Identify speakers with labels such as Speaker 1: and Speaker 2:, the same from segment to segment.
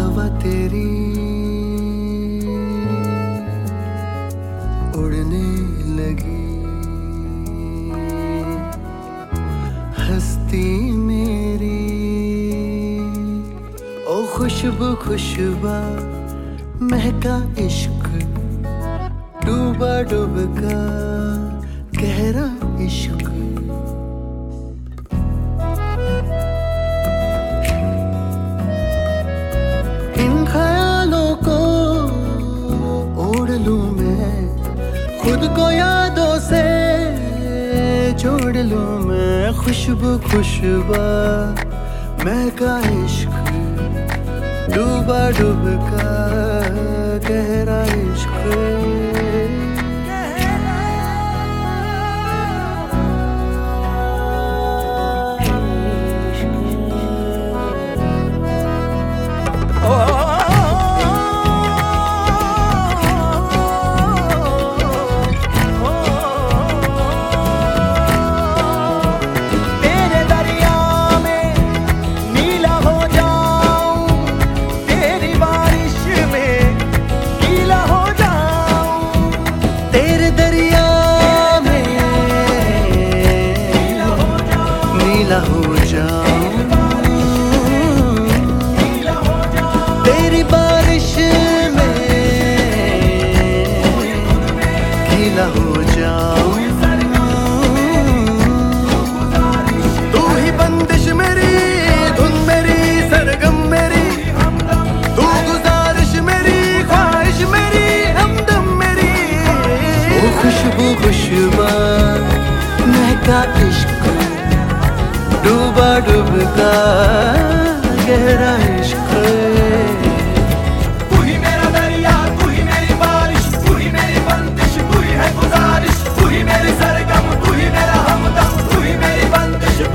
Speaker 1: हवा तेरी उड़ने लगी। हस्ती खुशबू खुशबा, महका इश्क, डूबा डूबका, गहरा इश्क। इन ख्यालों को ओढ़ लूँ मैं, खुद को यादों से जोड़ लूँ मैं, खुशबू खुशबा, महका इश्क। डूबा डूबका। गहरा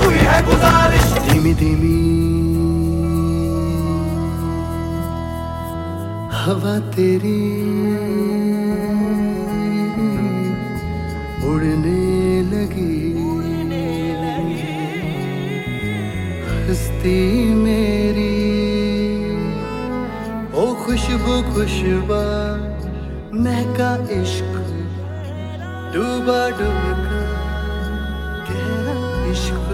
Speaker 1: तू ही
Speaker 2: है गुजारिश।
Speaker 1: धीमी धीमी। हवा तेरी हस्ती मेरी। ओ खुशबू खुशबा महका इश्क डूबा डूबा गहरा इश्क।